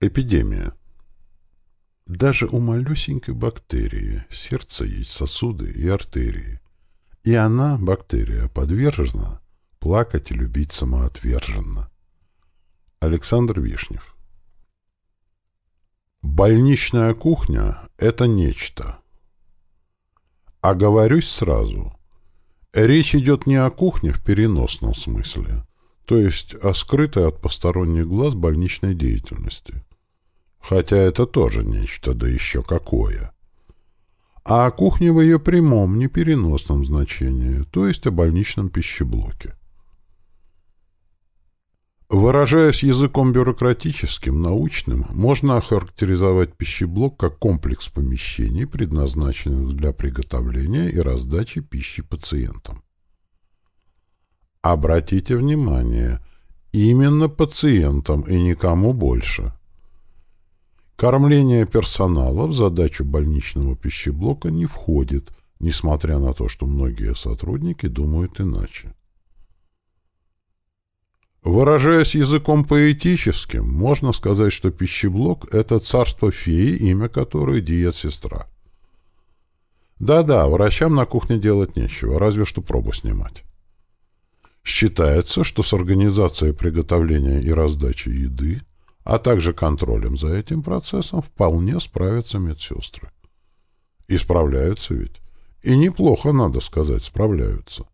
Эпидемия. Даже у малюсенькой бактерии сердце есть сосуды и артерии. И она, бактерия, подвержена плакать и любить самоотверженно. Александр Вишнев. Больничная кухня — это нечто. Оговорюсь сразу. Речь идет не о кухне в переносном смысле, то есть о скрытой от посторонних глаз больничной деятельности. Хотя это тоже нечто, да еще какое. А о кухне в ее прямом, непереносном значении, то есть о больничном пищеблоке. Выражаясь языком бюрократическим, научным, можно охарактеризовать пищеблок как комплекс помещений, предназначенных для приготовления и раздачи пищи пациентам. Обратите внимание, именно пациентам и никому больше. Кормление персонала в задачу больничного пищеблока не входит, несмотря на то, что многие сотрудники думают иначе. Выражаясь языком поэтическим, можно сказать, что пищеблок — это царство феи, имя которой диет-сестра. Да-да, врачам на кухне делать нечего, разве что пробу снимать. Считается, что с организацией приготовления и раздачи еды, а также контролем за этим процессом вполне справятся медсестры. И справляются ведь. И неплохо, надо сказать, справляются.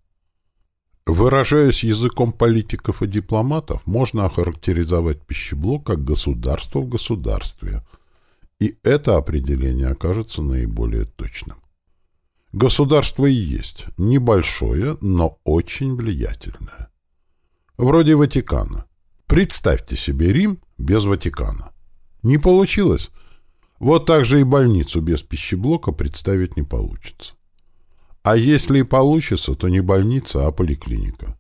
Выражаясь языком политиков и дипломатов, можно охарактеризовать пищеблок как государство в государстве. И это определение окажется наиболее точным. Государство и есть небольшое, но очень влиятельное. Вроде Ватикана. Представьте себе Рим без Ватикана. Не получилось? Вот так же и больницу без пищеблока представить не получится. А если и получится, то не больница, а поликлиника.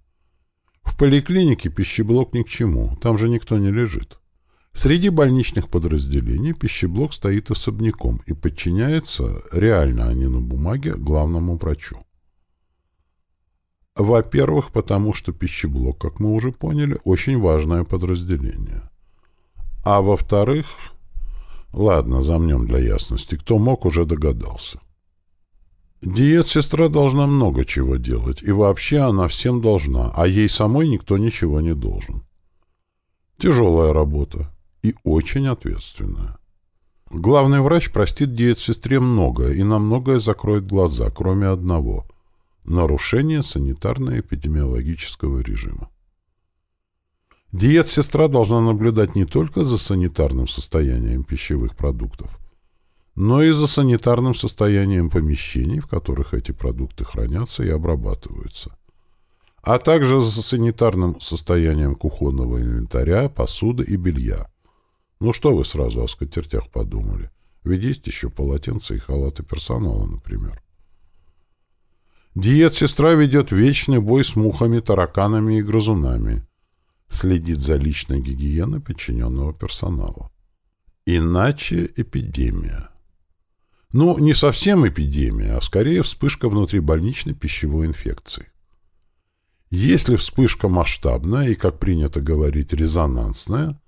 В поликлинике пищеблок ни к чему, там же никто не лежит. Среди больничных подразделений пищеблок стоит особняком и подчиняется, реально, а не на бумаге, главному врачу. Во-первых, потому что пищеблок, как мы уже поняли, очень важное подразделение. А во-вторых, ладно, замнем для ясности, кто мог, уже догадался. Диет-сестра должна много чего делать, и вообще она всем должна, а ей самой никто ничего не должен. Тяжелая работа и очень ответственная. Главный врач простит диет-сестре многое и на многое закроет глаза, кроме одного – нарушения санитарно-эпидемиологического режима. Диет-сестра должна наблюдать не только за санитарным состоянием пищевых продуктов, но и за санитарным состоянием помещений, в которых эти продукты хранятся и обрабатываются, а также за санитарным состоянием кухонного инвентаря, посуды и белья. Ну что вы сразу о скатертях подумали? Ведь есть еще полотенца и халаты персонала, например. Диет-сестра ведет вечный бой с мухами, тараканами и грызунами. Следит за личной гигиеной подчиненного персонала. Иначе эпидемия. Ну, не совсем эпидемия, а скорее вспышка внутрибольничной пищевой инфекции. Если вспышка масштабная и, как принято говорить, резонансная,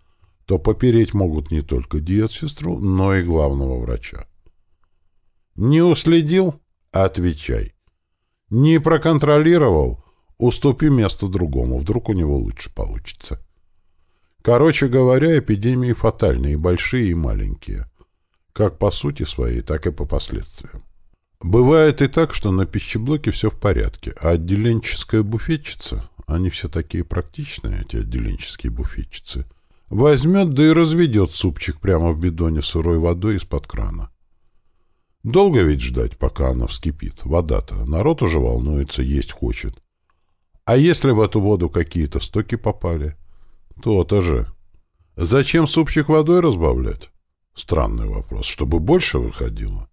то попереть могут не только диет-сестру, но и главного врача. Не уследил – отвечай. Не проконтролировал – уступи место другому, вдруг у него лучше получится. Короче говоря, эпидемии фатальные, большие, и маленькие как по сути своей, так и по последствиям. Бывает и так, что на пищеблоке все в порядке, а отделенческая буфетчица, они все такие практичные, эти отделенческие буфетчицы, возьмет да и разведет супчик прямо в бидоне сырой водой из-под крана. Долго ведь ждать, пока она вскипит. Вода-то. Народ уже волнуется, есть хочет. А если в эту воду какие-то стоки попали? То-то же. Зачем супчик водой разбавлять? Странный вопрос. Чтобы больше выходило?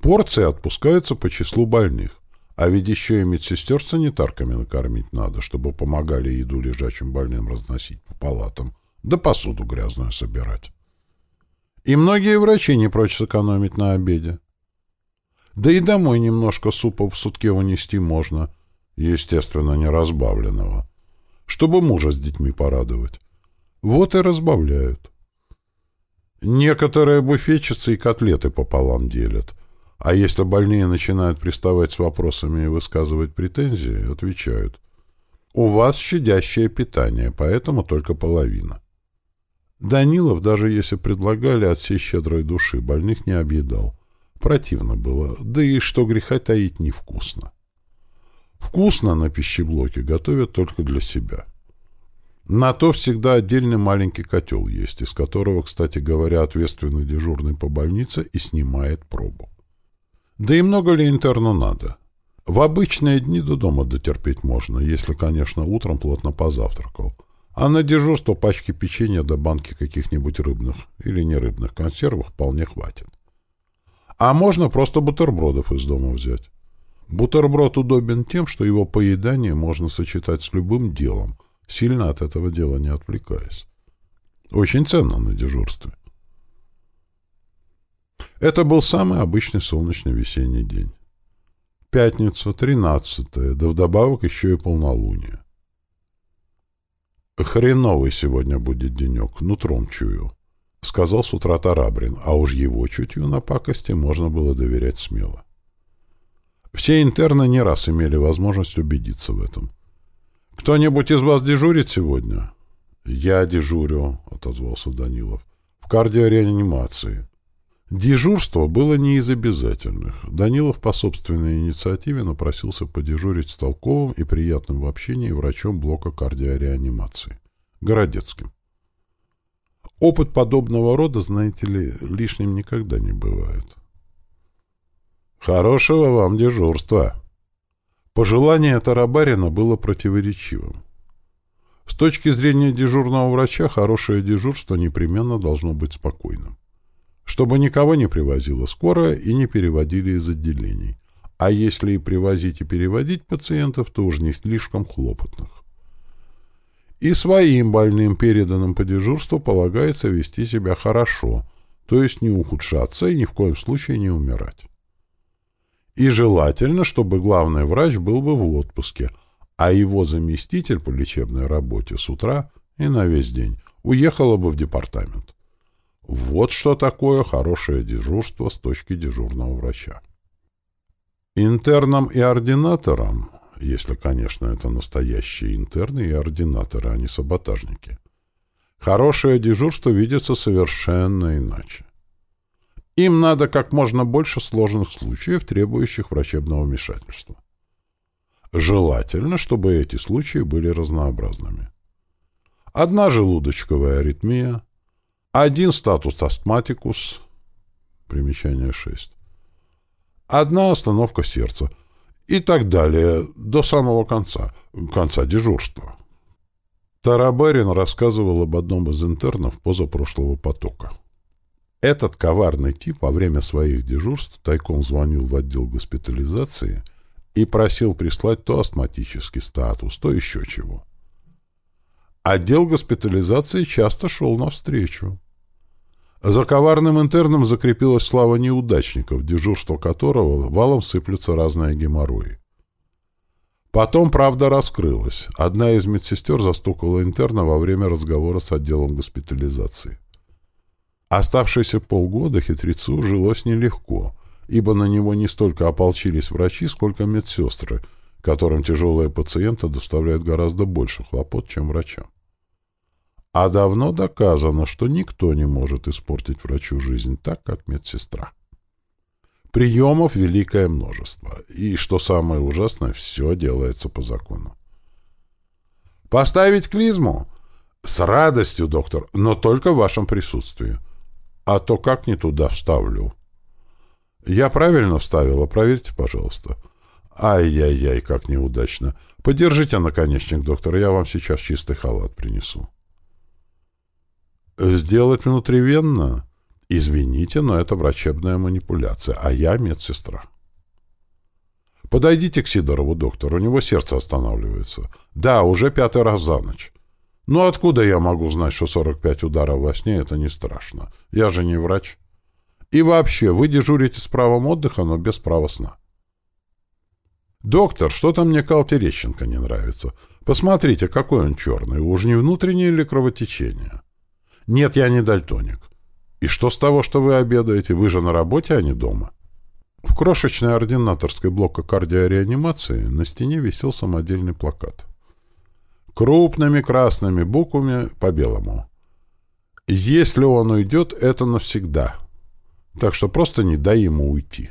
Порции отпускаются по числу больных. А ведь еще и медсестер санитарками накормить надо, чтобы помогали еду лежачим больным разносить по палатам, да посуду грязную собирать. И многие врачи не прочь сэкономить на обеде. Да и домой немножко супа в сутке унести можно, естественно, не разбавленного, чтобы мужа с детьми порадовать. Вот и разбавляют. Некоторые буфетчицы и котлеты пополам делят. А если больные начинают приставать с вопросами и высказывать претензии, отвечают. У вас щадящее питание, поэтому только половина. Данилов, даже если предлагали от всей щедрой души, больных не объедал. Противно было, да и что греха таить невкусно. Вкусно на пищеблоке готовят только для себя. На то всегда отдельный маленький котел есть, из которого, кстати говоря, ответственный дежурный по больнице и снимает пробу. Да и много ли интерну надо? В обычные дни до дома дотерпеть можно, если, конечно, утром плотно позавтракал. А на дежурство пачки печенья до банки каких-нибудь рыбных или нерыбных консервов вполне хватит. А можно просто бутербродов из дома взять. Бутерброд удобен тем, что его поедание можно сочетать с любым делом, сильно от этого дела не отвлекаясь. Очень ценно на дежурстве. Это был самый обычный солнечный весенний день. Пятница, тринадцатая, да вдобавок еще и полнолуние. «Хреновый сегодня будет денек, нутром чую», — сказал с утра Тарабрин, а уж его чутью на пакости можно было доверять смело. Все интерны не раз имели возможность убедиться в этом. «Кто-нибудь из вас дежурит сегодня?» «Я дежурю», — отозвался Данилов. «В кардиореанимации». Дежурство было не из обязательных. Данилов по собственной инициативе напросился подежурить с толковым и приятным в общении врачом блока кардиореанимации. Городецким. Опыт подобного рода, знаете ли, лишним никогда не бывает. «Хорошего вам дежурства!» Пожелание Тарабарина было противоречивым. С точки зрения дежурного врача, хорошее дежурство непременно должно быть спокойным чтобы никого не привозила скорая и не переводили из отделений. А если и привозить и переводить пациентов, то уж не слишком хлопотных. И своим больным, переданным по дежурству, полагается вести себя хорошо, то есть не ухудшаться и ни в коем случае не умирать. И желательно, чтобы главный врач был бы в отпуске, а его заместитель по лечебной работе с утра и на весь день уехала бы в департамент. Вот что такое хорошее дежурство с точки дежурного врача. Интернам и ординаторам, если, конечно, это настоящие интерны и ординаторы, а не саботажники, хорошее дежурство видится совершенно иначе. Им надо как можно больше сложных случаев, требующих врачебного вмешательства. Желательно, чтобы эти случаи были разнообразными. Одна желудочковая аритмия, один статус астматикус. Примечание 6. Одна остановка сердца. И так далее, до самого конца, конца дежурства. Тарабарин рассказывал об одном из интернов позапрошлого потока. Этот коварный тип во время своих дежурств тайком звонил в отдел госпитализации и просил прислать то астматический статус, то еще чего. Отдел госпитализации часто шел навстречу. За коварным интерном закрепилась слава неудачников, дежурство которого валом сыплются разные геморрои. Потом правда раскрылась. Одна из медсестер застукала интерна во время разговора с отделом госпитализации. Оставшиеся полгода хитрецу жилось нелегко, ибо на него не столько ополчились врачи, сколько медсестры, которым тяжелые пациенты доставляют гораздо больше хлопот, чем врачам. А давно доказано, что никто не может испортить врачу жизнь так, как медсестра. Приемов великое множество. И, что самое ужасное, все делается по закону. «Поставить клизму?» «С радостью, доктор, но только в вашем присутствии. А то как не туда вставлю?» «Я правильно вставила, проверьте, пожалуйста». «Ай-яй-яй, как неудачно. Подержите наконечник, доктор, я вам сейчас чистый халат принесу». Сделать внутривенно? Извините, но это врачебная манипуляция, а я медсестра. Подойдите к Сидорову, доктор, у него сердце останавливается. Да, уже пятый раз за ночь. Ну откуда я могу знать, что 45 ударов во сне — это не страшно? Я же не врач. И вообще, вы дежурите с правом отдыха, но без права сна. «Доктор, что-то мне Кал Терещенко не нравится. Посмотрите, какой он черный. Уж не внутреннее или кровотечение?» Нет, я не дальтоник. И что с того, что вы обедаете? Вы же на работе, а не дома. В крошечной ординаторской блока кардиореанимации на стене висел самодельный плакат. Крупными красными буквами по белому. Если он уйдет, это навсегда. Так что просто не дай ему уйти.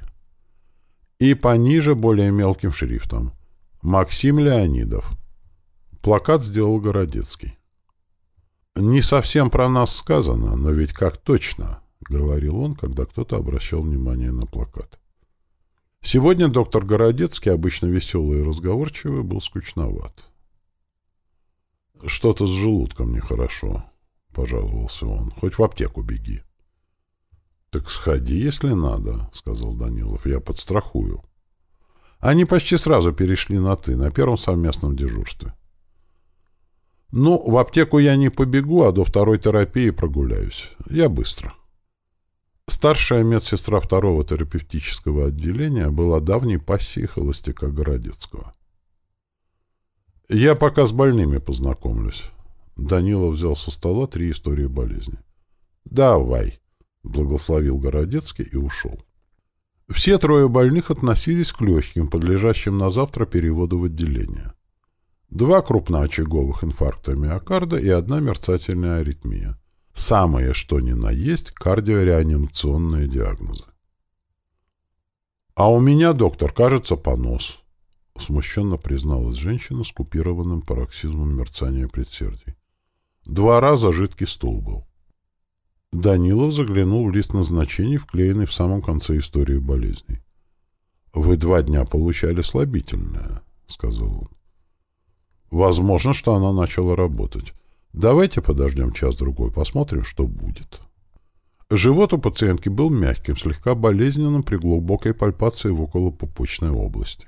И пониже более мелким шрифтом. Максим Леонидов. Плакат сделал Городецкий. «Не совсем про нас сказано, но ведь как точно», — говорил он, когда кто-то обращал внимание на плакат. Сегодня доктор Городецкий, обычно веселый и разговорчивый, был скучноват. «Что-то с желудком нехорошо», — пожаловался он. «Хоть в аптеку беги». «Так сходи, если надо», — сказал Данилов. «Я подстрахую». Они почти сразу перешли на «ты» на первом совместном дежурстве. «Ну, в аптеку я не побегу, а до второй терапии прогуляюсь. Я быстро». Старшая медсестра второго терапевтического отделения была давней пассией холостяка Городецкого. «Я пока с больными познакомлюсь». Данила взял со стола три истории болезни. «Давай», — благословил Городецкий и ушел. Все трое больных относились к легким, подлежащим на завтра переводу в отделение. Два крупноочаговых инфаркта миокарда и одна мерцательная аритмия. Самое что ни на есть кардиореанимационные диагнозы. «А у меня, доктор, кажется, понос», — смущенно призналась женщина с купированным пароксизмом мерцания предсердий. «Два раза жидкий стул был». Данилов заглянул в лист назначений, вклеенный в самом конце истории болезней. «Вы два дня получали слабительное», — сказал он. Возможно, что она начала работать. Давайте подождем час-другой, посмотрим, что будет. Живот у пациентки был мягким, слегка болезненным при глубокой пальпации в околопупочной области.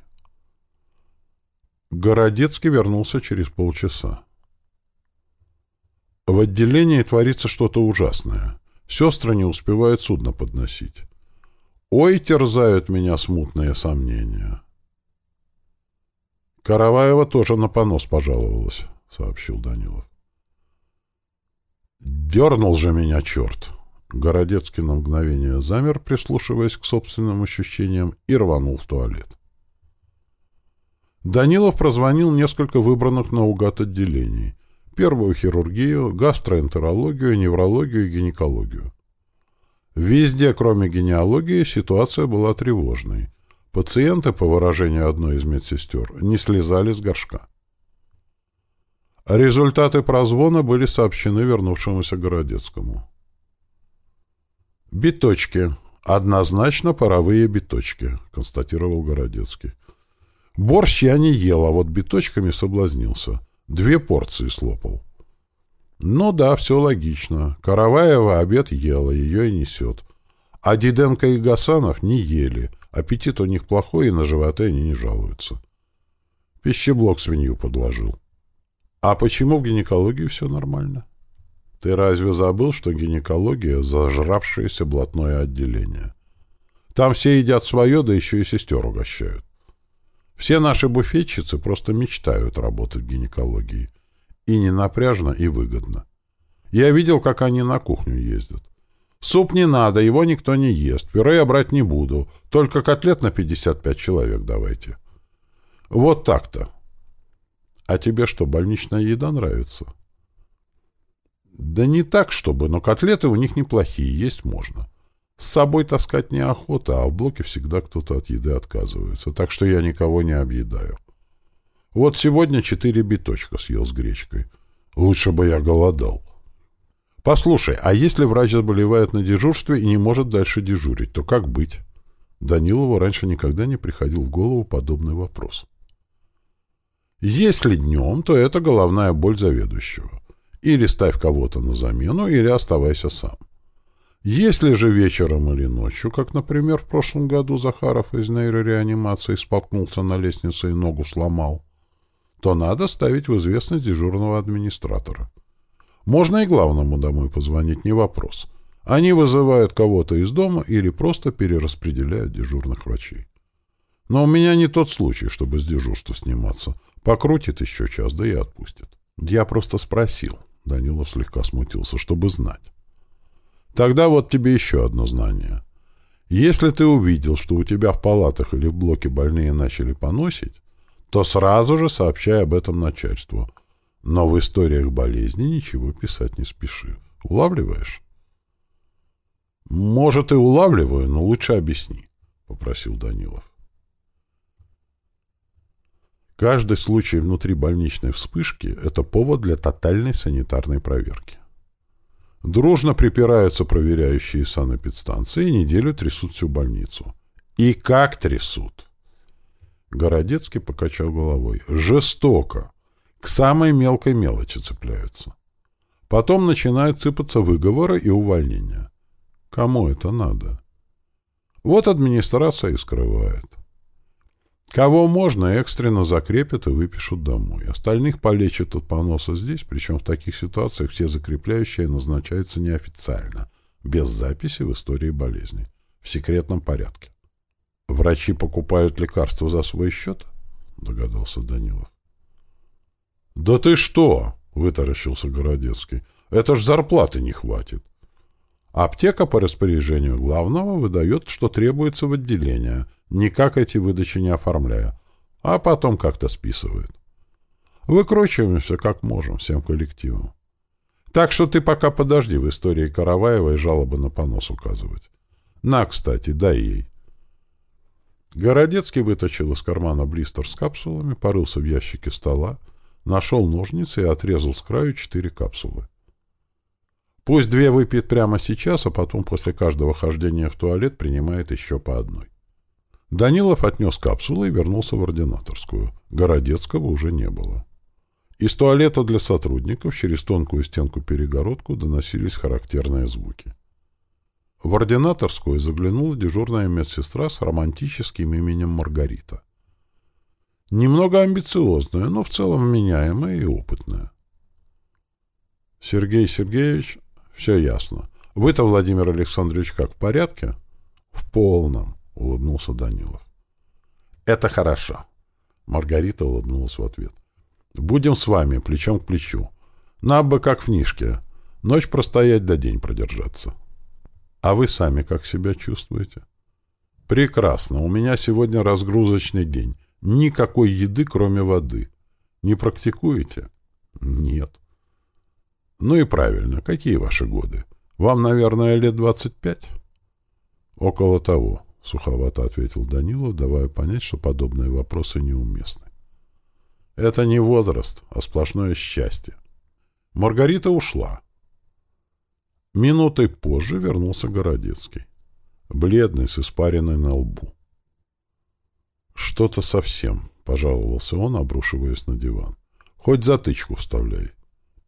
Городецкий вернулся через полчаса. В отделении творится что-то ужасное. Сестры не успевают судно подносить. Ой, терзают меня смутные сомнения. Караваева тоже на понос пожаловалась, — сообщил Данилов. Дернул же меня черт! Городецкий на мгновение замер, прислушиваясь к собственным ощущениям, и рванул в туалет. Данилов прозвонил несколько выбранных наугад отделений. Первую хирургию, гастроэнтерологию, неврологию и гинекологию. Везде, кроме генеалогии, ситуация была тревожной. Пациенты, по выражению одной из медсестер, не слезали с горшка. Результаты прозвона были сообщены вернувшемуся Городецкому. «Биточки. Однозначно паровые биточки», — констатировал Городецкий. «Борщ я не ел, а вот биточками соблазнился. Две порции слопал». «Ну да, все логично. Караваева обед ела, ее и несет. А Диденко и Гасанов не ели, Аппетит у них плохой, и на животы они не жалуются. Пищеблок свинью подложил. А почему в гинекологии все нормально? Ты разве забыл, что гинекология — зажравшееся блатное отделение? Там все едят свое, да еще и сестер угощают. Все наши буфетчицы просто мечтают работать в гинекологии. И не напряжно, и выгодно. Я видел, как они на кухню ездят. Суп не надо, его никто не ест. Пюре я брать не буду. Только котлет на 55 человек давайте. Вот так-то. А тебе что, больничная еда нравится? Да не так, чтобы, но котлеты у них неплохие, есть можно. С собой таскать неохота, а в блоке всегда кто-то от еды отказывается, так что я никого не объедаю. Вот сегодня четыре биточка съел с гречкой. Лучше бы я голодал. «Послушай, а если врач заболевает на дежурстве и не может дальше дежурить, то как быть?» Данилову раньше никогда не приходил в голову подобный вопрос. «Если днем, то это головная боль заведующего. Или ставь кого-то на замену, или оставайся сам. Если же вечером или ночью, как, например, в прошлом году Захаров из нейрореанимации споткнулся на лестнице и ногу сломал, то надо ставить в известность дежурного администратора. Можно и главному домой позвонить, не вопрос. Они вызывают кого-то из дома или просто перераспределяют дежурных врачей. Но у меня не тот случай, чтобы с дежурства сниматься. Покрутит еще час, да и отпустит. Я просто спросил. Данилов слегка смутился, чтобы знать. Тогда вот тебе еще одно знание. Если ты увидел, что у тебя в палатах или в блоке больные начали поносить, то сразу же сообщай об этом начальству. Но в историях болезни ничего писать не спеши. Улавливаешь? Может, и улавливаю, но лучше объясни, — попросил Данилов. Каждый случай внутри больничной вспышки — это повод для тотальной санитарной проверки. Дружно припираются проверяющие санэпидстанции и неделю трясут всю больницу. И как трясут! Городецкий покачал головой. Жестоко. К самой мелкой мелочи цепляются. Потом начинают сыпаться выговоры и увольнения. Кому это надо? Вот администрация и скрывает. Кого можно, экстренно закрепят и выпишут домой. Остальных полечат от поноса здесь, причем в таких ситуациях все закрепляющие назначаются неофициально, без записи в истории болезни, в секретном порядке. Врачи покупают лекарства за свой счет? Догадался Данилов. Да ты что? Вытаращился Городецкий. Это ж зарплаты не хватит. Аптека по распоряжению главного выдает, что требуется в отделение, никак эти выдачи не оформляя, а потом как-то списывает. Выкручиваемся как можем всем коллективом. Так что ты пока подожди в истории Караваевой жалобы на понос указывать. На, кстати, дай ей. Городецкий вытащил из кармана блистер с капсулами, порылся в ящике стола, нашел ножницы и отрезал с краю четыре капсулы. Пусть две выпьет прямо сейчас, а потом после каждого хождения в туалет принимает еще по одной. Данилов отнес капсулы и вернулся в ординаторскую. Городецкого уже не было. Из туалета для сотрудников через тонкую стенку-перегородку доносились характерные звуки. В ординаторскую заглянула дежурная медсестра с романтическим именем Маргарита. Немного амбициозная, но в целом меняемая и опытная. Сергей Сергеевич, все ясно. Вы-то, Владимир Александрович, как, в порядке? В полном, улыбнулся Данилов. Это хорошо. Маргарита улыбнулась в ответ. Будем с вами, плечом к плечу. Нам бы как в книжке. Ночь простоять да день продержаться. А вы сами как себя чувствуете? Прекрасно. У меня сегодня разгрузочный день. Никакой еды, кроме воды. Не практикуете? Нет. Ну и правильно. Какие ваши годы? Вам, наверное, лет двадцать пять? Около того, суховато ответил Данилов, давая понять, что подобные вопросы неуместны. Это не возраст, а сплошное счастье. Маргарита ушла. Минутой позже вернулся Городецкий. Бледный, с испариной на лбу. «Что-то совсем», — пожаловался он, обрушиваясь на диван. «Хоть затычку вставляй».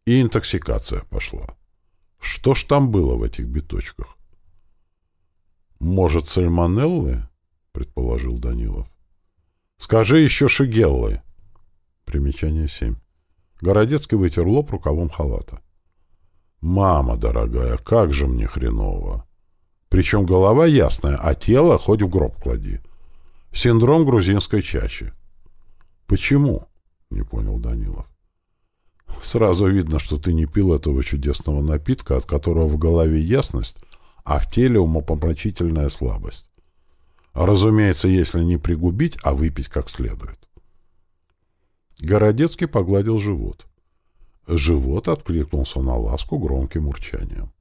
И интоксикация пошла. Что ж там было в этих биточках? «Может, сальмонеллы?» — предположил Данилов. «Скажи еще шигеллы». Примечание 7. Городецкий вытер лоб рукавом халата. «Мама дорогая, как же мне хреново! Причем голова ясная, а тело хоть в гроб клади. Синдром грузинской чачи». «Почему?» — не понял Данилов. «Сразу видно, что ты не пил этого чудесного напитка, от которого в голове ясность, а в теле умопомрачительная слабость. Разумеется, если не пригубить, а выпить как следует». Городецкий погладил живот. Живот откликнулся на ласку громким урчанием.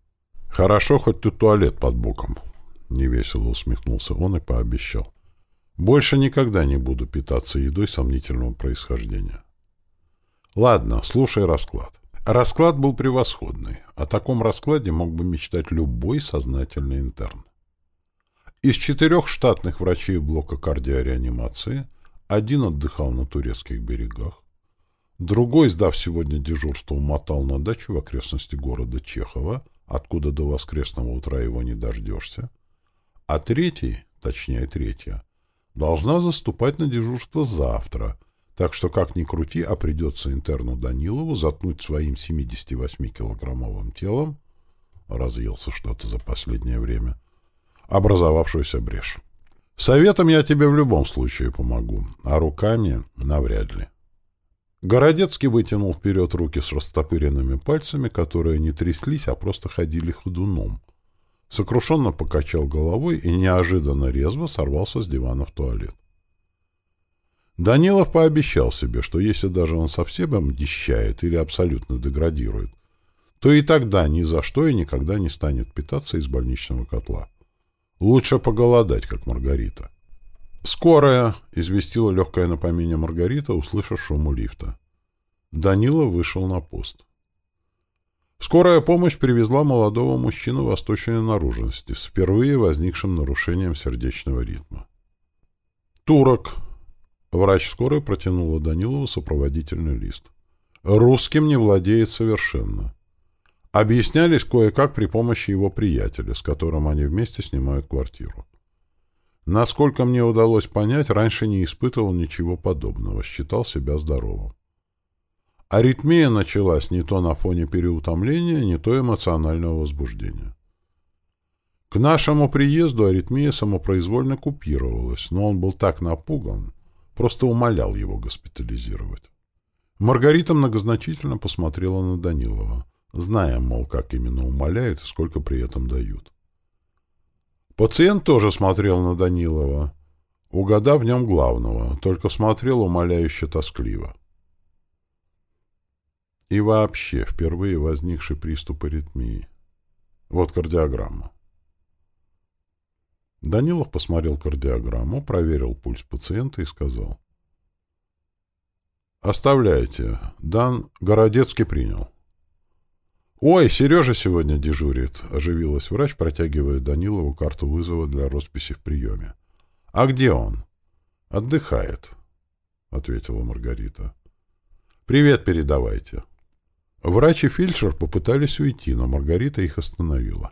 «Хорошо, хоть ты туалет под боком», — невесело усмехнулся он и пообещал. «Больше никогда не буду питаться едой сомнительного происхождения». «Ладно, слушай расклад». Расклад был превосходный. О таком раскладе мог бы мечтать любой сознательный интерн. Из четырех штатных врачей блока кардиореанимации один отдыхал на турецких берегах, Другой, сдав сегодня дежурство, умотал на дачу в окрестности города Чехова, откуда до воскресного утра его не дождешься. А третий, точнее третья, должна заступать на дежурство завтра, так что как ни крути, а придется интерну Данилову заткнуть своим 78-килограммовым телом, разъелся что-то за последнее время, образовавшуюся брешь. Советом я тебе в любом случае помогу, а руками навряд ли. Городецкий вытянул вперед руки с растопыренными пальцами, которые не тряслись, а просто ходили ходуном, сокрушенно покачал головой и неожиданно резво сорвался с дивана в туалет. Данилов пообещал себе, что если даже он совсем обнищает или абсолютно деградирует, то и тогда ни за что и никогда не станет питаться из больничного котла. Лучше поголодать, как Маргарита. «Скорая!» — известила легкое напоминание Маргарита, услышав шум лифта. Данилов вышел на пост. Скорая помощь привезла молодого мужчину восточной наружности с впервые возникшим нарушением сердечного ритма. «Турок!» Врач скорой протянула Данилову сопроводительный лист. «Русским не владеет совершенно». Объяснялись кое-как при помощи его приятеля, с которым они вместе снимают квартиру. Насколько мне удалось понять, раньше не испытывал ничего подобного, считал себя здоровым. Аритмия началась не то на фоне переутомления, не то эмоционального возбуждения. К нашему приезду аритмия самопроизвольно купировалась, но он был так напуган, просто умолял его госпитализировать. Маргарита многозначительно посмотрела на Данилова, зная, мол, как именно умоляют и сколько при этом дают. Пациент тоже смотрел на Данилова, угадав в нем главного, только смотрел умоляюще тоскливо. И вообще, впервые возникший приступ аритмии. Вот кардиограмма. Данилов посмотрел кардиограмму, проверил пульс пациента и сказал. «Оставляйте. Дан Городецкий принял». «Ой, Сережа сегодня дежурит», — оживилась врач, протягивая Данилову карту вызова для росписи в приеме. «А где он?» «Отдыхает», — ответила Маргарита. «Привет передавайте». Врач и фельдшер попытались уйти, но Маргарита их остановила.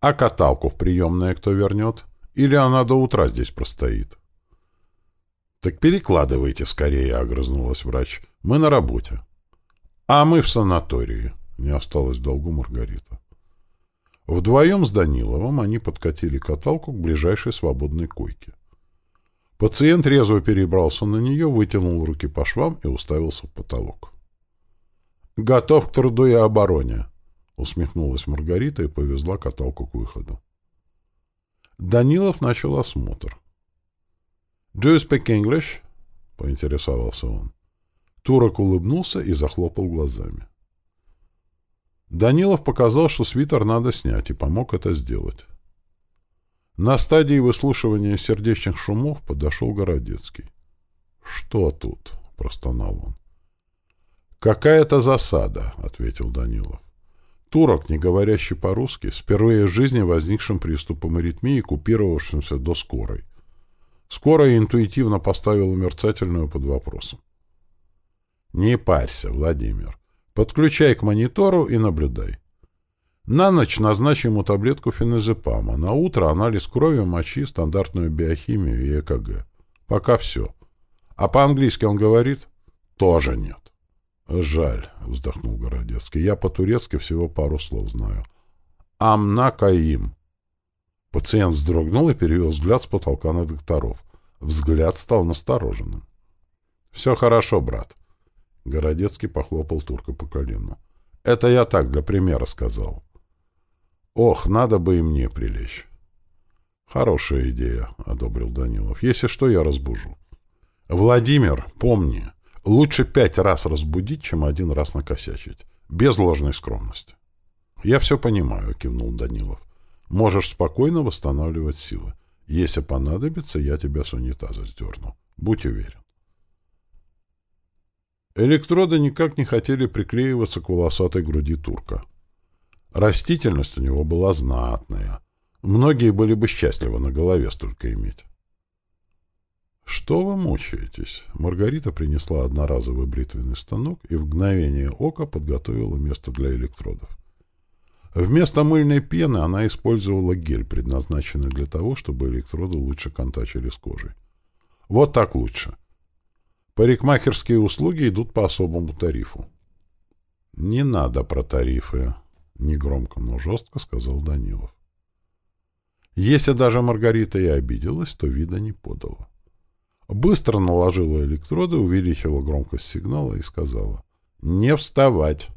«А каталку в приемное кто вернет? Или она до утра здесь простоит?» «Так перекладывайте скорее», — огрызнулась врач. «Мы на работе». «А мы в санатории», — не осталось в долгу Маргарита. Вдвоем с Даниловым они подкатили каталку к ближайшей свободной койке. Пациент резво перебрался на нее, вытянул руки по швам и уставился в потолок. «Готов к труду и обороне», — усмехнулась Маргарита и повезла каталку к выходу. Данилов начал осмотр. «Do you speak English?» — поинтересовался он. Турок улыбнулся и захлопал глазами. Данилов показал, что свитер надо снять, и помог это сделать. На стадии выслушивания сердечных шумов подошел Городецкий. «Что тут?» — простонал он. «Какая-то засада», — ответил Данилов. Турок, не говорящий по-русски, впервые в жизни возникшим приступом аритмии, купировавшимся до скорой. Скорая интуитивно поставила мерцательную под вопросом. «Не парься, Владимир. Подключай к монитору и наблюдай. На ночь назначим ему таблетку феназепама, на утро анализ крови, мочи, стандартную биохимию и ЭКГ. Пока все. А по-английски он говорит? Тоже нет. «Жаль», — вздохнул Городецкий. «Я по-турецки всего пару слов знаю». «Амна Каим». Пациент вздрогнул и перевел взгляд с потолка на докторов. Взгляд стал настороженным. «Все хорошо, брат». Городецкий похлопал турка по колену. «Это я так, для примера сказал». «Ох, надо бы и мне прилечь». «Хорошая идея», — одобрил Данилов. «Если что, я разбужу». «Владимир, помни, Лучше пять раз разбудить, чем один раз накосячить. Без ложной скромности. «Я все понимаю», — кивнул Данилов. «Можешь спокойно восстанавливать силы. Если понадобится, я тебя с унитаза сдерну. Будь уверен». Электроды никак не хотели приклеиваться к волосатой груди турка. Растительность у него была знатная. Многие были бы счастливы на голове столько иметь. «Что вы мучаетесь?» Маргарита принесла одноразовый бритвенный станок и в мгновение ока подготовила место для электродов. Вместо мыльной пены она использовала гель, предназначенный для того, чтобы электроды лучше контачили с кожей. Вот так лучше. Парикмахерские услуги идут по особому тарифу. «Не надо про тарифы», — негромко, но жестко сказал Данилов. Если даже Маргарита и обиделась, то вида не подала. Быстро наложила электроды, увеличила громкость сигнала и сказала «Не вставать!».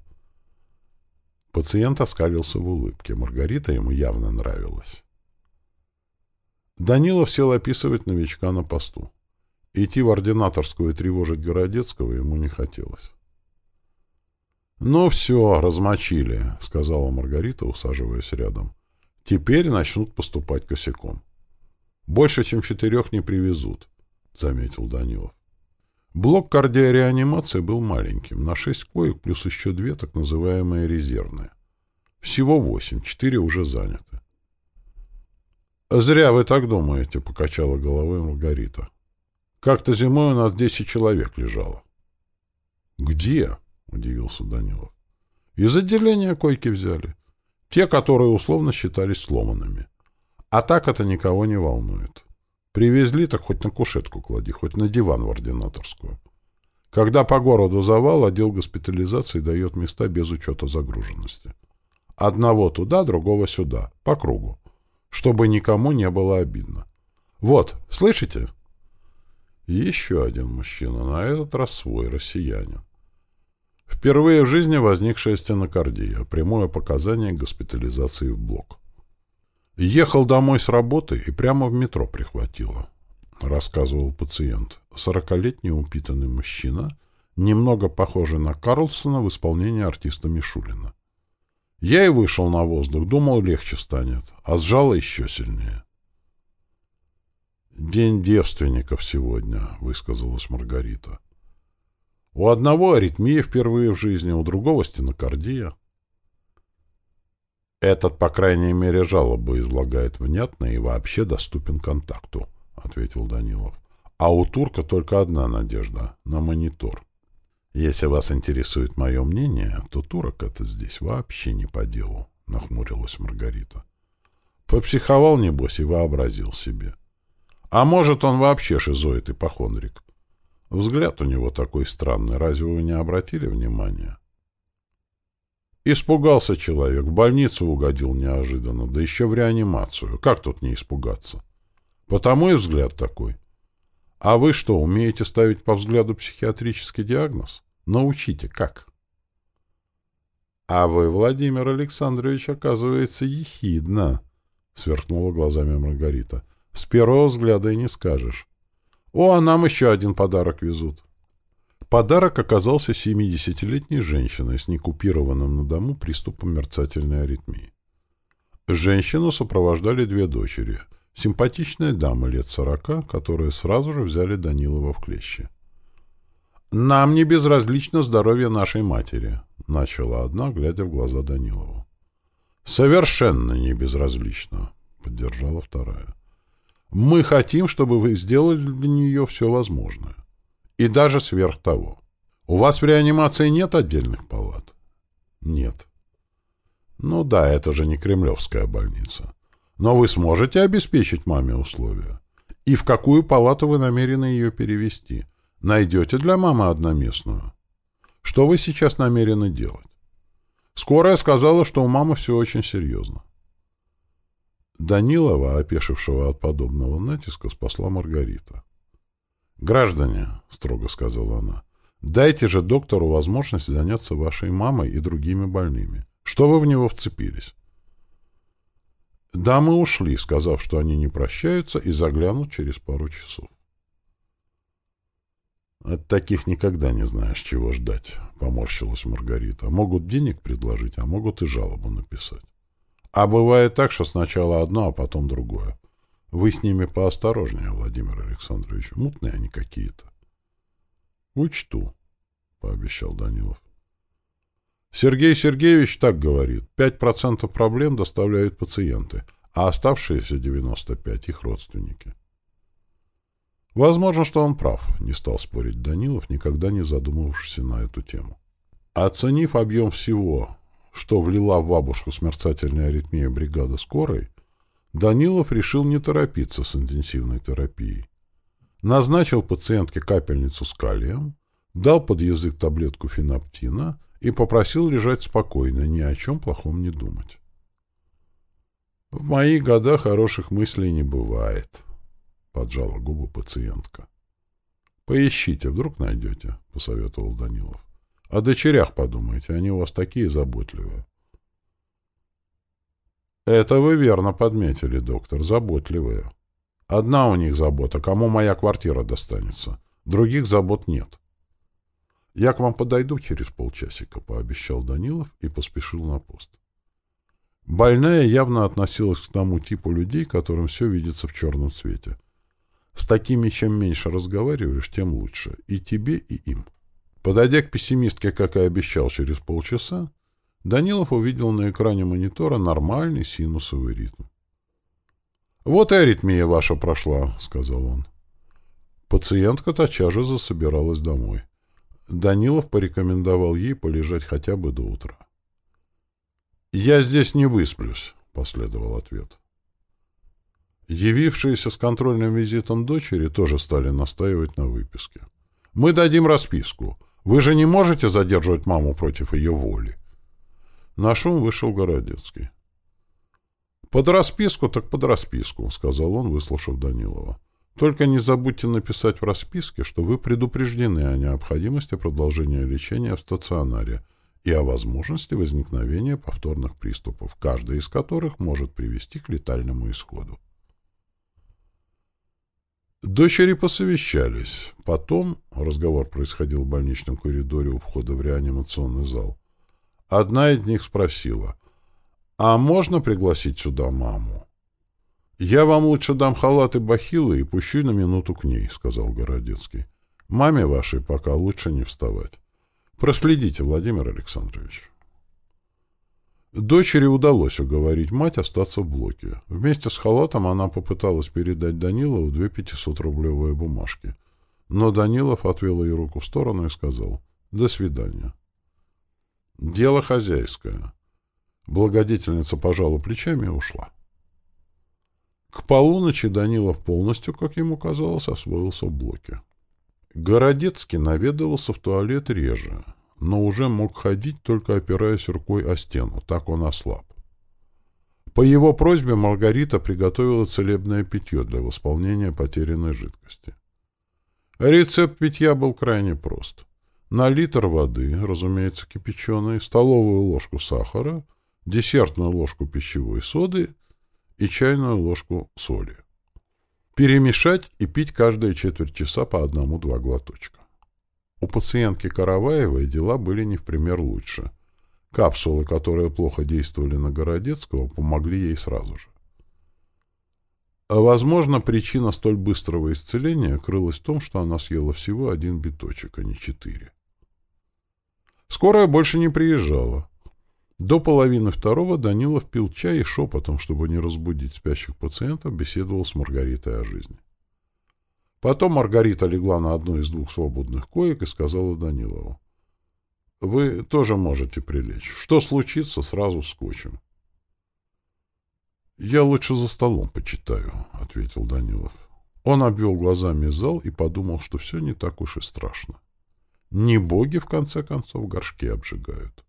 Пациент оскалился в улыбке. Маргарита ему явно нравилась. Данилов сел описывать новичка на посту. Идти в ординаторскую и тревожить Городецкого ему не хотелось. «Ну все, размочили», — сказала Маргарита, усаживаясь рядом. «Теперь начнут поступать косяком». «Больше, чем четырех не привезут», — заметил Данилов. Блок кардиореанимации был маленьким, на шесть коек плюс еще две так называемые резервные. Всего восемь, четыре уже заняты. «Зря вы так думаете», — покачала головой Маргарита. «Как-то зимой у нас десять человек лежало». «Где?» — удивился Данилов. «Из отделения койки взяли. Те, которые условно считались сломанными. А так это никого не волнует. Привезли, так хоть на кушетку клади, хоть на диван в ординаторскую. Когда по городу завал, отдел госпитализации дает места без учета загруженности. Одного туда, другого сюда, по кругу, чтобы никому не было обидно. Вот, слышите? Еще один мужчина, на этот раз свой, россиянин. Впервые в жизни возникшая стенокардия, прямое показание госпитализации в блок. Ехал домой с работы и прямо в метро прихватило, рассказывал пациент. Сорокалетний упитанный мужчина, немного похожий на Карлсона в исполнении артиста Мишулина. Я и вышел на воздух, думал, легче станет, а сжало еще сильнее. «День девственников сегодня», — высказалась Маргарита. «У одного аритмия впервые в жизни, у другого стенокардия». «Этот, по крайней мере, жалобу излагает внятно и вообще доступен контакту», — ответил Данилов. «А у турка только одна надежда — на монитор». «Если вас интересует мое мнение, то турок это здесь вообще не по делу», — нахмурилась Маргарита. «Попсиховал, небось, и вообразил себе. А может, он вообще шизоид и похондрик. Взгляд у него такой странный, разве вы не обратили внимания?» Испугался человек, в больницу угодил неожиданно, да еще в реанимацию. Как тут не испугаться? Потому и взгляд такой. А вы что, умеете ставить по взгляду психиатрический диагноз? Научите, как? А вы, Владимир Александрович, оказывается, ехидно, сверкнула глазами Маргарита. С первого взгляда и не скажешь. О, а нам еще один подарок везут. Подарок оказался 70-летней женщиной с некупированным на дому приступом мерцательной аритмии. Женщину сопровождали две дочери. Симпатичная дама лет сорока, которые сразу же взяли Данилова в клещи. «Нам не безразлично здоровье нашей матери», — начала одна, глядя в глаза Данилову. «Совершенно не безразлично», — поддержала вторая. «Мы хотим, чтобы вы сделали для нее все возможное. И даже сверх того. У вас в реанимации нет отдельных палат? Нет. Ну да, это же не кремлевская больница. Но вы сможете обеспечить маме условия? И в какую палату вы намерены ее перевести? Найдете для мамы одноместную? Что вы сейчас намерены делать? Скорая сказала, что у мамы все очень серьезно. Данилова, опешившего от подобного натиска, спасла Маргарита. «Граждане», — строго сказала она, — «дайте же доктору возможность заняться вашей мамой и другими больными. Что вы в него вцепились?» Дамы ушли, сказав, что они не прощаются, и заглянут через пару часов. «От таких никогда не знаешь, чего ждать», — поморщилась Маргарита. «Могут денег предложить, а могут и жалобу написать. А бывает так, что сначала одно, а потом другое. Вы с ними поосторожнее, Владимир Александрович. Мутные они какие-то. Учту, пообещал Данилов. Сергей Сергеевич так говорит. Пять процентов проблем доставляют пациенты, а оставшиеся 95 их родственники. Возможно, что он прав, не стал спорить Данилов, никогда не задумывавшийся на эту тему. Оценив объем всего, что влила в бабушку смерцательная аритмия бригада скорой, Данилов решил не торопиться с интенсивной терапией. Назначил пациентке капельницу с калием, дал под язык таблетку феноптина и попросил лежать спокойно, ни о чем плохом не думать. «В мои года хороших мыслей не бывает», — поджала губы пациентка. «Поищите, вдруг найдете», — посоветовал Данилов. «О дочерях подумайте, они у вас такие заботливые». Это вы верно подметили, доктор, заботливые. Одна у них забота, кому моя квартира достанется. Других забот нет. Я к вам подойду через полчасика, пообещал Данилов и поспешил на пост. Больная явно относилась к тому типу людей, которым все видится в черном цвете. С такими чем меньше разговариваешь, тем лучше. И тебе, и им. Подойдя к пессимистке, как и обещал, через полчаса, Данилов увидел на экране монитора нормальный синусовый ритм. «Вот и аритмия ваша прошла», — сказал он. Пациентка тотчас же засобиралась домой. Данилов порекомендовал ей полежать хотя бы до утра. «Я здесь не высплюсь», — последовал ответ. Явившиеся с контрольным визитом дочери тоже стали настаивать на выписке. «Мы дадим расписку. Вы же не можете задерживать маму против ее воли. На шум вышел Городецкий. «Под расписку, так под расписку», — сказал он, выслушав Данилова. «Только не забудьте написать в расписке, что вы предупреждены о необходимости продолжения лечения в стационаре и о возможности возникновения повторных приступов, каждый из которых может привести к летальному исходу». Дочери посовещались. Потом, разговор происходил в больничном коридоре у входа в реанимационный зал, Одна из них спросила, «А можно пригласить сюда маму?» «Я вам лучше дам халат и бахилы и пущу на минуту к ней», — сказал Городецкий. «Маме вашей пока лучше не вставать. Проследите, Владимир Александрович». Дочери удалось уговорить мать остаться в блоке. Вместе с халатом она попыталась передать Данилову две 500-рублевые бумажки. Но Данилов отвел ей руку в сторону и сказал «До свидания». Дело хозяйское. Благодетельница пожала плечами и ушла. К полуночи Данилов полностью, как ему казалось, освоился в блоке. Городецкий наведывался в туалет реже, но уже мог ходить, только опираясь рукой о стену, так он ослаб. По его просьбе Маргарита приготовила целебное питье для восполнения потерянной жидкости. Рецепт питья был крайне прост — на литр воды, разумеется, кипяченой, столовую ложку сахара, десертную ложку пищевой соды и чайную ложку соли. Перемешать и пить каждые четверть часа по одному-два глоточка. У пациентки Караваевой дела были не в пример лучше. Капсулы, которые плохо действовали на Городецкого, помогли ей сразу же. А, возможно, причина столь быстрого исцеления крылась в том, что она съела всего один биточек, а не четыре. Скорая больше не приезжала. До половины второго Данилов пил чай и шепотом, чтобы не разбудить спящих пациентов, беседовал с Маргаритой о жизни. Потом Маргарита легла на одну из двух свободных коек и сказала Данилову. «Вы тоже можете прилечь. Что случится, сразу вскочим». «Я лучше за столом почитаю», — ответил Данилов. Он обвел глазами зал и подумал, что все не так уж и страшно. Не боги, в конце концов, горшки обжигают.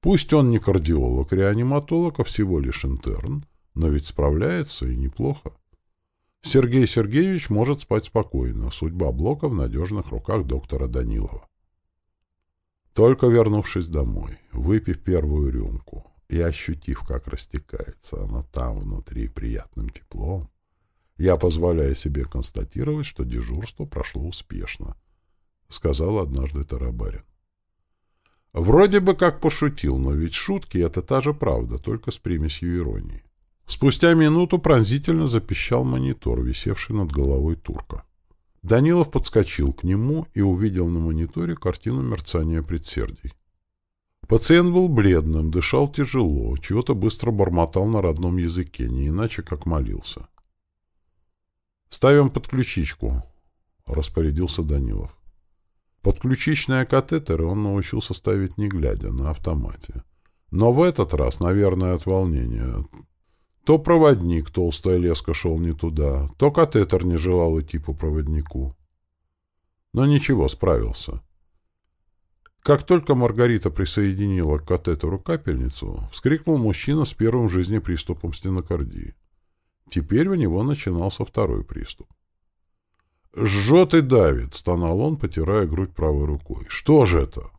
Пусть он не кардиолог, реаниматолог, а всего лишь интерн, но ведь справляется и неплохо. Сергей Сергеевич может спать спокойно. Судьба блока в надежных руках доктора Данилова. Только вернувшись домой, выпив первую рюмку и ощутив, как растекается она там внутри приятным теплом, я позволяю себе констатировать, что дежурство прошло успешно —— сказал однажды Тарабарин. Вроде бы как пошутил, но ведь шутки — это та же правда, только с примесью иронии. Спустя минуту пронзительно запищал монитор, висевший над головой турка. Данилов подскочил к нему и увидел на мониторе картину мерцания предсердий. Пациент был бледным, дышал тяжело, чего-то быстро бормотал на родном языке, не иначе как молился. «Ставим подключичку», — распорядился Данилов. Подключичные катетеры он научился ставить не глядя, на автомате. Но в этот раз, наверное, от волнения. То проводник, толстая леска, шел не туда, то катетер не желал идти по проводнику. Но ничего, справился. Как только Маргарита присоединила к катетеру капельницу, вскрикнул мужчина с первым в жизни приступом стенокардии. Теперь у него начинался второй приступ. «Жжет и давит», — стонал он, потирая грудь правой рукой. «Что же это?»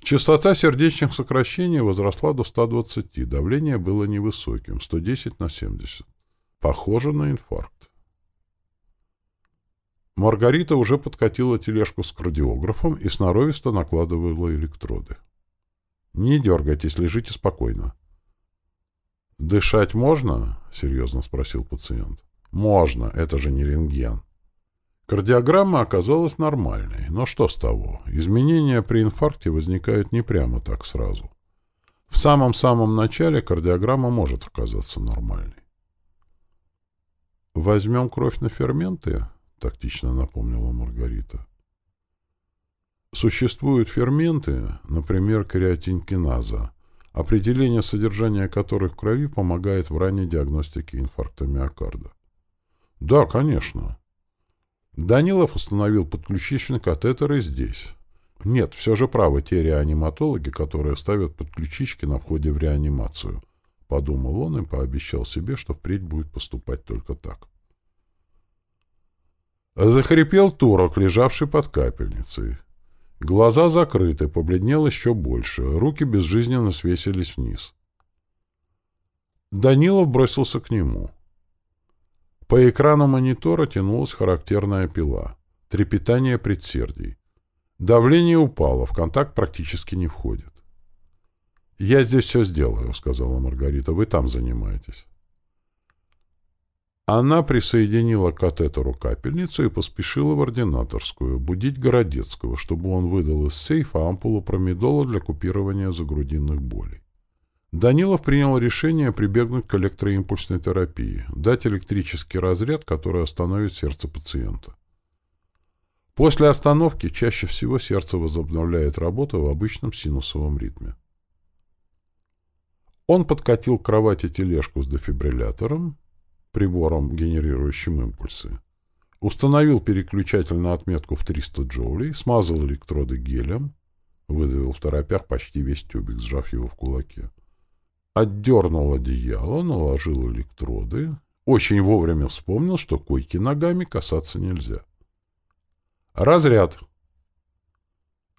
Частота сердечных сокращений возросла до 120, давление было невысоким, 110 на 70. Похоже на инфаркт. Маргарита уже подкатила тележку с кардиографом и сноровисто накладывала электроды. «Не дергайтесь, лежите спокойно». «Дышать можно?» — серьезно спросил пациент. «Можно, это же не рентген». Кардиограмма оказалась нормальной, но что с того? Изменения при инфаркте возникают не прямо так сразу. В самом-самом начале кардиограмма может оказаться нормальной. «Возьмем кровь на ферменты?» — тактично напомнила Маргарита. Существуют ферменты, например, креатинкиназа, определение содержания которых в крови помогает в ранней диагностике инфаркта миокарда. Да, конечно. Данилов установил подключичный катетер и здесь. Нет, все же правы те реаниматологи, которые ставят подключички на входе в реанимацию. Подумал он и пообещал себе, что впредь будет поступать только так. Захрипел турок, лежавший под капельницей. Глаза закрыты, побледнел еще больше, руки безжизненно свесились вниз. Данилов бросился к нему. По экрану монитора тянулась характерная пила. Трепетание предсердий. Давление упало, в контакт практически не входит. «Я здесь все сделаю», — сказала Маргарита. «Вы там занимаетесь». Она присоединила к катетеру капельницу и поспешила в ординаторскую, будить Городецкого, чтобы он выдал из сейфа ампулу промедола для купирования загрудинных болей. Данилов принял решение прибегнуть к электроимпульсной терапии, дать электрический разряд, который остановит сердце пациента. После остановки чаще всего сердце возобновляет работу в обычном синусовом ритме. Он подкатил к кровати тележку с дефибриллятором, прибором, генерирующим импульсы, установил переключатель на отметку в 300 джоулей, смазал электроды гелем, выдавил в торопях почти весь тюбик, сжав его в кулаке. Отдернул одеяло, наложил электроды. Очень вовремя вспомнил, что койки ногами касаться нельзя. Разряд.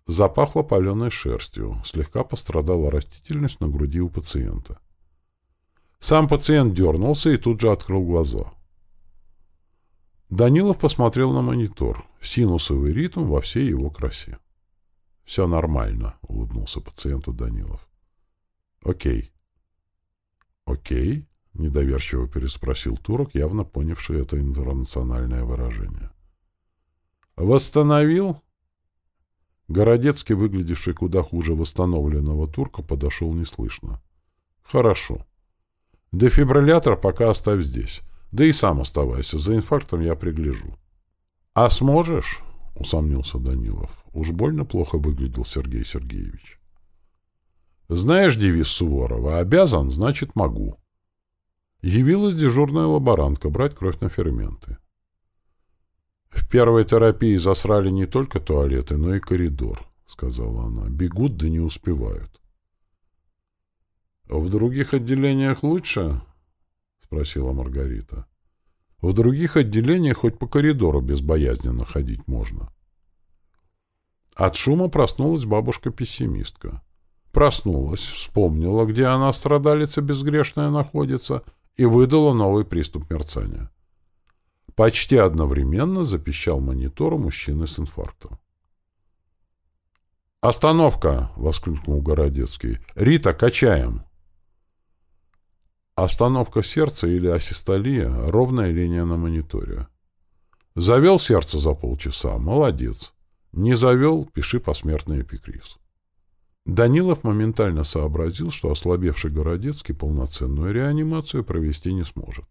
Запахло паленой шерстью. Слегка пострадала растительность на груди у пациента. Сам пациент дернулся и тут же открыл глаза. Данилов посмотрел на монитор. Синусовый ритм во всей его красе. «Все нормально», — улыбнулся пациенту Данилов. «Окей». «Окей?» — недоверчиво переспросил турок, явно понявший это интернациональное выражение. «Восстановил?» Городецкий, выглядевший куда хуже восстановленного турка, подошел неслышно. «Хорошо. Дефибриллятор пока оставь здесь. Да и сам оставайся. За инфарктом я пригляжу». «А сможешь?» — усомнился Данилов. Уж больно плохо выглядел Сергей Сергеевич. Знаешь девиз Суворова «Обязан, значит могу». Явилась дежурная лаборантка брать кровь на ферменты. В первой терапии засрали не только туалеты, но и коридор, сказала она. Бегут, да не успевают. В других отделениях лучше? спросила Маргарита. В других отделениях хоть по коридору безбоязненно ходить можно. От шума проснулась бабушка-пессимистка. Проснулась, вспомнила, где она, страдалица безгрешная, находится, и выдала новый приступ мерцания. Почти одновременно запищал монитор мужчины с инфарктом. «Остановка!» — воскликнул Городецкий. «Рита, качаем!» Остановка сердца или асистолия — ровная линия на мониторе. Завел сердце за полчаса — молодец. Не завел — пиши посмертный эпикриз. Данилов моментально сообразил, что ослабевший Городецкий полноценную реанимацию провести не сможет.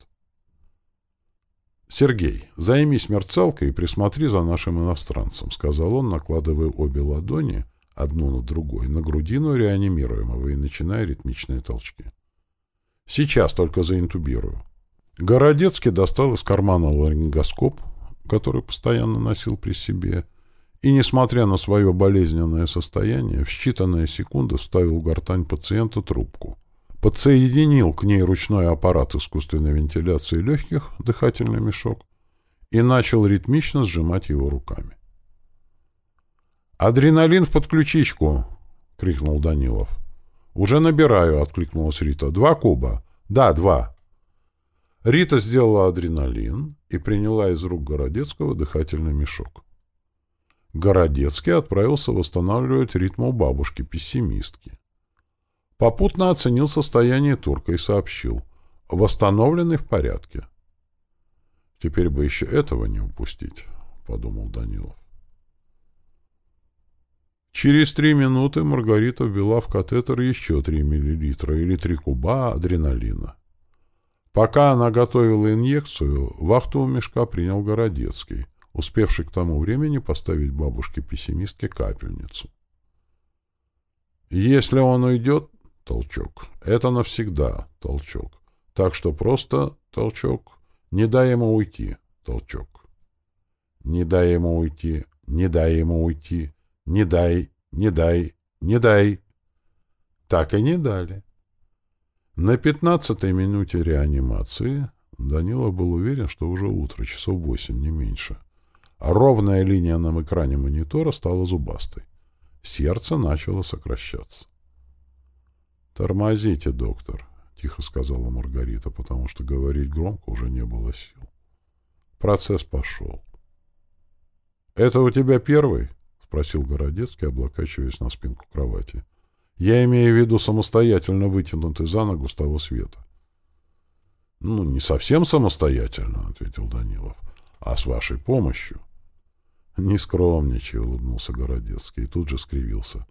«Сергей, займись мерцалкой и присмотри за нашим иностранцем», — сказал он, накладывая обе ладони, одну на другой, на грудину реанимируемого и начиная ритмичные толчки. «Сейчас только заинтубирую». Городецкий достал из кармана ларингоскоп, который постоянно носил при себе, — и, несмотря на свое болезненное состояние, в считанные секунды вставил в гортань пациента трубку. Подсоединил к ней ручной аппарат искусственной вентиляции легких, дыхательный мешок, и начал ритмично сжимать его руками. «Адреналин в подключичку!» — крикнул Данилов. «Уже набираю», — откликнулась Рита. «Два куба». «Да, два». Рита сделала адреналин и приняла из рук Городецкого дыхательный мешок. Городецкий отправился восстанавливать ритм у бабушки-пессимистки. Попутно оценил состояние турка и сообщил. Восстановленный в порядке. Теперь бы еще этого не упустить, подумал Данилов. Через три минуты Маргарита ввела в катетер еще три миллилитра или три куба адреналина. Пока она готовила инъекцию, вахту у мешка принял Городецкий, успевший к тому времени поставить бабушке-пессимистке капельницу. Если он уйдет, толчок, это навсегда толчок. Так что просто толчок, не дай ему уйти, толчок. Не дай ему уйти, не дай ему уйти, не дай, не дай, не дай. Так и не дали. На пятнадцатой минуте реанимации Данилов был уверен, что уже утро, часов восемь, не меньше. А ровная линия на экране монитора стала зубастой. Сердце начало сокращаться. «Тормозите, доктор», — тихо сказала Маргарита, потому что говорить громко уже не было сил. Процесс пошел. «Это у тебя первый?» — спросил Городецкий, облокачиваясь на спинку кровати. «Я имею в виду самостоятельно вытянутый за ногу с того света». «Ну, не совсем самостоятельно», — ответил Данилов, — «а с вашей помощью». «Не скромничай», — улыбнулся Городецкий и тут же скривился.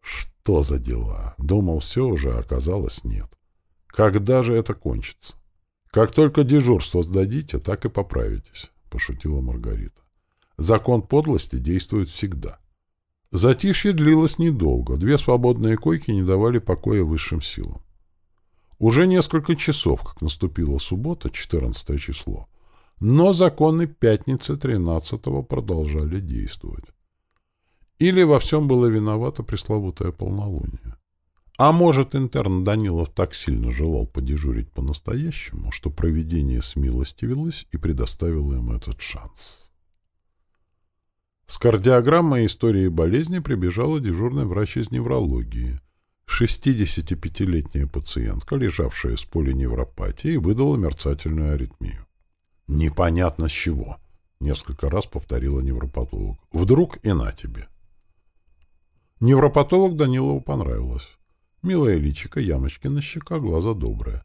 «Что за дела? Думал, все уже, а оказалось нет. Когда же это кончится? Как только дежурство сдадите, так и поправитесь», — пошутила Маргарита. Закон подлости действует всегда. Затишье длилось недолго, две свободные койки не давали покоя высшим силам. Уже несколько часов, как наступила суббота, 14 число, но законы пятницы 13-го продолжали действовать. Или во всем было виновато пресловутое полнолуние. А может, интерн Данилов так сильно желал подежурить по-настоящему, что провидение смилостивилось и предоставило ему этот шанс. С кардиограммой истории болезни прибежала дежурный врач из неврологии. 65-летняя пациентка, лежавшая с полиневропатией, выдала мерцательную аритмию. «Непонятно с чего», — несколько раз повторила невропатолог. «Вдруг и на тебе». Невропатолог Данилову понравилось. Милая личико, ямочки на щеках, глаза добрые.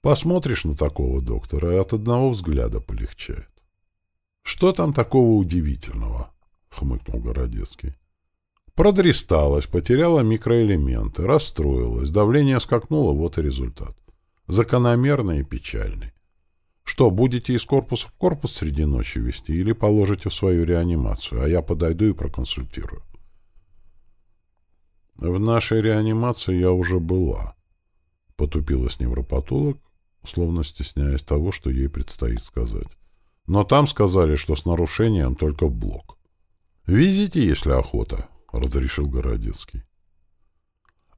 Посмотришь на такого доктора, и от одного взгляда полегчает. Что там такого удивительного? — хмыкнул Городецкий. Продресталась, потеряла микроэлементы, расстроилась, давление скакнуло, вот и результат. Закономерный и печальный. Что, будете из корпуса в корпус среди ночи вести или положите в свою реанимацию, а я подойду и проконсультирую? В нашей реанимации я уже была. Потупилась невропатолог, словно стесняясь того, что ей предстоит сказать. Но там сказали, что с нарушением только блок. «Везите, если охота», — разрешил Городецкий.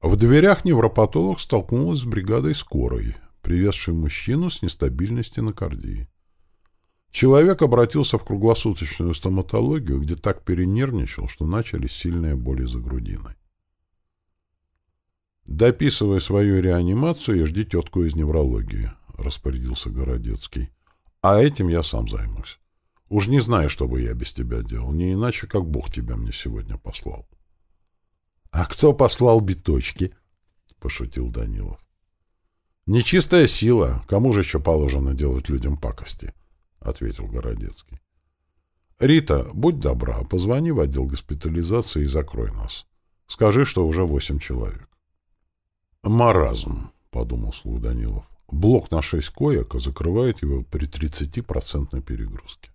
В дверях невропатолог столкнулась с бригадой скорой, привезшей мужчину с нестабильностью стенокардии. Человек обратился в круглосуточную стоматологию, где так перенервничал, что начались сильные боли за грудиной. «Дописывай свою реанимацию и жди тетку из неврологии», — распорядился Городецкий. «А этим я сам займусь». Уж не знаю, что бы я без тебя делал, не иначе, как Бог тебя мне сегодня послал. — А кто послал биточки? — пошутил Данилов. — Нечистая сила. Кому же еще положено делать людям пакости? — ответил Городецкий. — Рита, будь добра, позвони в отдел госпитализации и закрой нас. Скажи, что уже восемь человек. — Маразм, — подумал слух Данилов. Блок на шесть коек закрывает его при 30% перегрузке.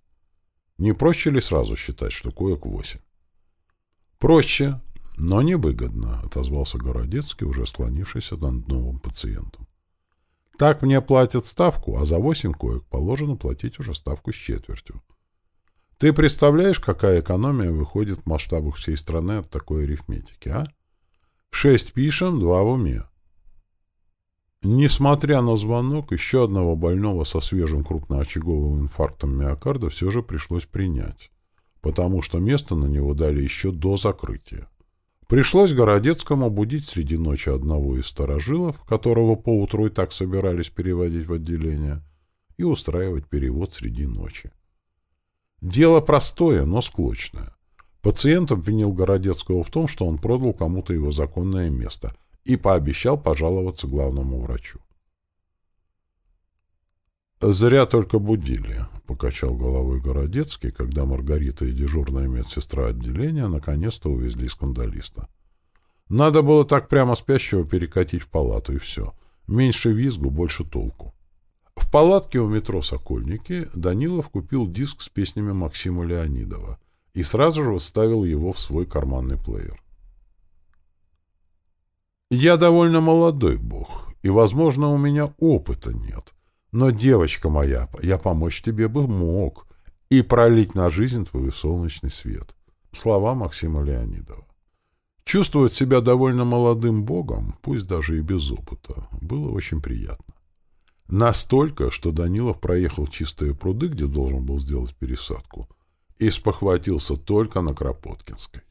Не проще ли сразу считать, что коек восемь? Проще, но невыгодно, отозвался Городецкий, уже склонившийся над новым пациентом. Так мне платят ставку, а за восемь коек положено платить уже ставку с четвертью. Ты представляешь, какая экономия выходит в масштабах всей страны от такой арифметики, а? Шесть пишем, два в уме. Несмотря на звонок, еще одного больного со свежим крупноочаговым инфарктом миокарда все же пришлось принять, потому что место на него дали еще до закрытия. Пришлось Городецкому будить среди ночи одного из сторожилов, которого поутру и так собирались переводить в отделение, и устраивать перевод среди ночи. Дело простое, но склочное. Пациент обвинил Городецкого в том, что он продал кому-то его законное место и пообещал пожаловаться главному врачу. «Зря только будили», — покачал головой Городецкий, когда Маргарита и дежурная медсестра отделения наконец-то увезли скандалиста. «Надо было так прямо спящего перекатить в палату, и все. Меньше визгу, больше толку». В палатке у метро «Сокольники» Данилов купил диск с песнями Максима Леонидова и сразу же вставил его в свой карманный плеер. «Я довольно молодой бог, и, возможно, у меня опыта нет». Но, девочка моя, я помочь тебе бы мог и пролить на жизнь твою солнечный свет. Слова Максима Леонидова. Чувствовать себя довольно молодым богом, пусть даже и без опыта, было очень приятно. Настолько, что Данилов проехал чистые пруды, где должен был сделать пересадку, и спохватился только на Кропоткинской.